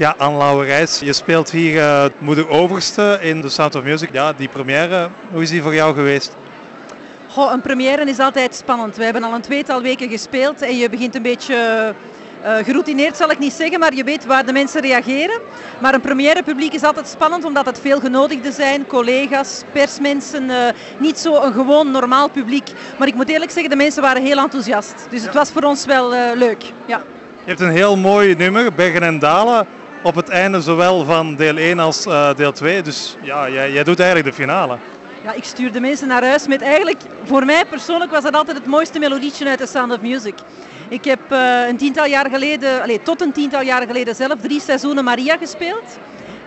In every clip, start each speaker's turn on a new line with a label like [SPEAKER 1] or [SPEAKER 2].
[SPEAKER 1] Ja, Anne Lauwerijs, je speelt hier uh, Moeder Overste in The Sound of Music. Ja, die première, hoe is die voor jou geweest?
[SPEAKER 2] Goh, een première is altijd spannend. We hebben al een tweetal weken gespeeld en je begint een beetje uh, geroutineerd zal ik niet zeggen, maar je weet waar de mensen reageren. Maar een première publiek is altijd spannend omdat het veel genodigden zijn, collega's, persmensen, uh, niet zo een gewoon normaal publiek. Maar ik moet eerlijk zeggen, de mensen waren heel enthousiast. Dus het was voor ons wel uh, leuk. Ja.
[SPEAKER 1] Je hebt een heel mooi nummer, Bergen en Dalen, op het einde zowel van deel 1 als deel 2. Dus ja, jij, jij doet eigenlijk de finale.
[SPEAKER 2] Ja, ik stuur de mensen naar huis met eigenlijk, voor mij persoonlijk was dat altijd het mooiste melodietje uit The Sound of Music. Ik heb uh, een tiental jaar geleden, allez, tot een tiental jaar geleden zelf, drie seizoenen Maria gespeeld.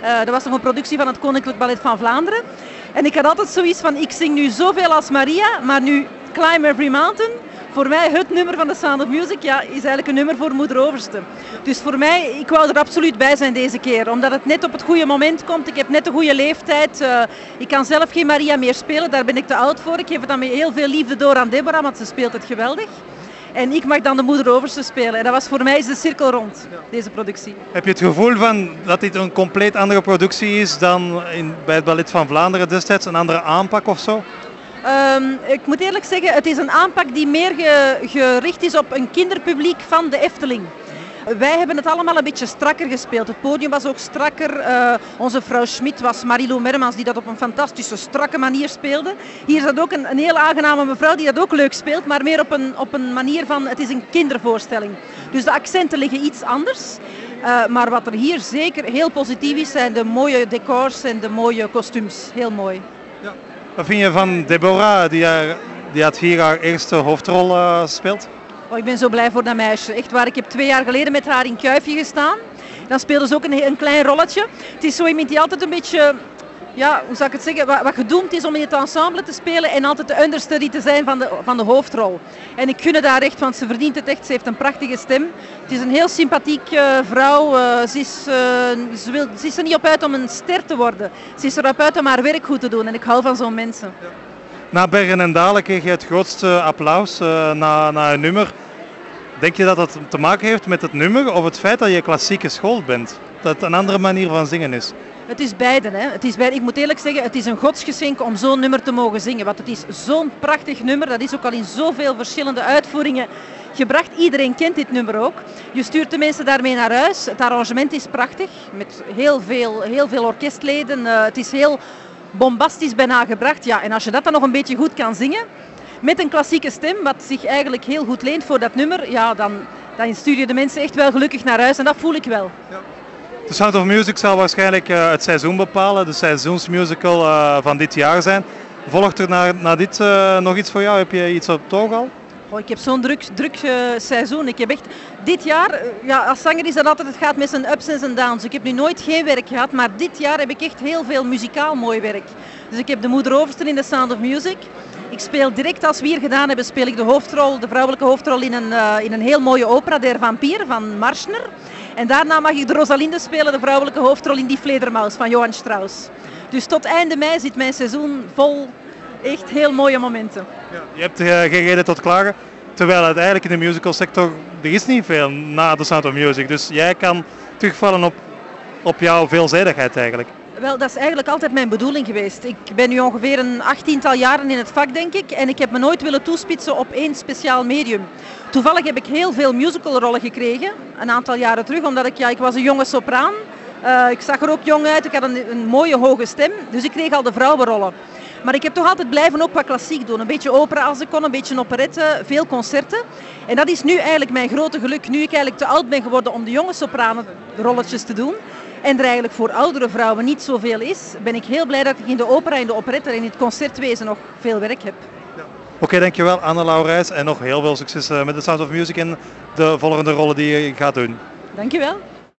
[SPEAKER 2] Uh, dat was nog een productie van het Koninklijk Ballet van Vlaanderen. En ik had altijd zoiets van, ik zing nu zoveel als Maria, maar nu Climb Every Mountain. Voor mij het nummer van de Sound of Music ja, is eigenlijk een nummer voor Moeder Overste. Dus voor mij, ik wou er absoluut bij zijn deze keer. Omdat het net op het goede moment komt. Ik heb net de goede leeftijd. Uh, ik kan zelf geen Maria meer spelen, daar ben ik te oud voor. Ik geef het dan met heel veel liefde door aan Deborah, want ze speelt het geweldig. En ik mag dan de moeder overste spelen. En dat was voor mij is de cirkel rond, deze productie.
[SPEAKER 1] Heb je het gevoel van dat dit een compleet andere productie is dan in, bij het Ballet van Vlaanderen destijds? Een andere aanpak of zo?
[SPEAKER 2] Um, ik moet eerlijk zeggen, het is een aanpak die meer ge, gericht is op een kinderpubliek van de Efteling. Wij hebben het allemaal een beetje strakker gespeeld. Het podium was ook strakker. Uh, onze vrouw Schmid was Marilou Mermans die dat op een fantastische strakke manier speelde. Hier dat ook een, een heel aangename mevrouw die dat ook leuk speelt, maar meer op een, op een manier van het is een kindervoorstelling. Dus de accenten liggen iets anders. Uh, maar wat er hier zeker heel positief is, zijn de mooie decors en de mooie kostuums. Heel mooi.
[SPEAKER 1] Ja. Wat vind je van Deborah, die, haar, die had hier haar eerste hoofdrol uh, speelt?
[SPEAKER 2] Oh, ik ben zo blij voor dat meisje. Echt waar, ik heb twee jaar geleden met haar in Kuifje gestaan. Dan speelde ze ook een, een klein rolletje. Het is zo iemand die altijd een beetje ja, hoe zou ik het zeggen, wat, gedoemd is om in het ensemble te spelen en altijd de understudy te zijn van de, van de hoofdrol. En ik gun daar echt, want ze verdient het echt. Ze heeft een prachtige stem. Het is een heel sympathieke uh, vrouw. Uh, ze, is, uh, ze, wil, ze is er niet op uit om een ster te worden. Ze is erop uit om haar werk goed te doen en ik hou van zo'n mensen.
[SPEAKER 1] Na Bergen en Dalen kreeg je het grootste applaus na, na een nummer. Denk je dat dat te maken heeft met het nummer of het feit dat je klassiek geschoold bent? Dat het een andere manier van zingen is?
[SPEAKER 2] Het is beide. Hè. Het is beide. Ik moet eerlijk zeggen, het is een godsgeschenk om zo'n nummer te mogen zingen. Want het is zo'n prachtig nummer. Dat is ook al in zoveel verschillende uitvoeringen gebracht. Iedereen kent dit nummer ook. Je stuurt de mensen daarmee naar huis. Het arrangement is prachtig. Met heel veel, heel veel orkestleden. Uh, het is heel bombastisch bijna gebracht. Ja, en als je dat dan nog een beetje goed kan zingen met een klassieke stem, wat zich eigenlijk heel goed leent voor dat nummer, ja, dan, dan stuur je de mensen echt wel gelukkig naar huis en dat voel ik wel. Ja.
[SPEAKER 1] The Sound of Music zal waarschijnlijk uh, het seizoen bepalen, de seizoensmusical uh, van dit jaar zijn. Volgt er na, dit uh, nog iets voor jou? Heb je iets op het oog al?
[SPEAKER 2] Oh, ik heb zo'n druk, druk seizoen. Ik heb echt dit jaar, ja, als zanger is dat altijd, het gaat met zijn ups en zijn downs. Ik heb nu nooit geen werk gehad, maar dit jaar heb ik echt heel veel muzikaal mooi werk. Dus ik heb de moeder overste in The Sound of Music. Ik speel direct als we hier gedaan hebben, speel ik de hoofdrol, de vrouwelijke hoofdrol in een, in een heel mooie opera, Der Vampier van Marschner. En daarna mag ik de Rosalinde spelen, de vrouwelijke hoofdrol in Die Fledermaus van Johann Strauss. Dus tot einde mei zit mijn seizoen vol echt heel mooie momenten.
[SPEAKER 1] Ja, je hebt uh, geen reden tot klagen, terwijl uiteindelijk in de musicalsector er is niet veel na de Sound of Music. Dus jij kan terugvallen op, op jouw veelzijdigheid eigenlijk.
[SPEAKER 2] Wel, dat is eigenlijk altijd mijn bedoeling geweest. Ik ben nu ongeveer een achttiental jaren in het vak, denk ik. En ik heb me nooit willen toespitsen op één speciaal medium. Toevallig heb ik heel veel musicalrollen gekregen, een aantal jaren terug. Omdat ik, ja, ik was een jonge sopraan. Uh, ik zag er ook jong uit, ik had een, een mooie hoge stem. Dus ik kreeg al de vrouwenrollen. Maar ik heb toch altijd blijven ook wat klassiek doen. Een beetje opera als ik kon, een beetje operette, veel concerten. En dat is nu eigenlijk mijn grote geluk. Nu ik eigenlijk te oud ben geworden om de jonge sopranen rolletjes te doen en er eigenlijk voor oudere vrouwen niet zoveel is, ben ik heel blij dat ik in de opera, in de operette en in het concertwezen nog veel werk heb.
[SPEAKER 1] Ja. Oké, okay, dankjewel Anne Laurijs en nog heel veel succes eh, met de Sound of Music en de volgende rollen die je gaat doen.
[SPEAKER 2] Dankjewel.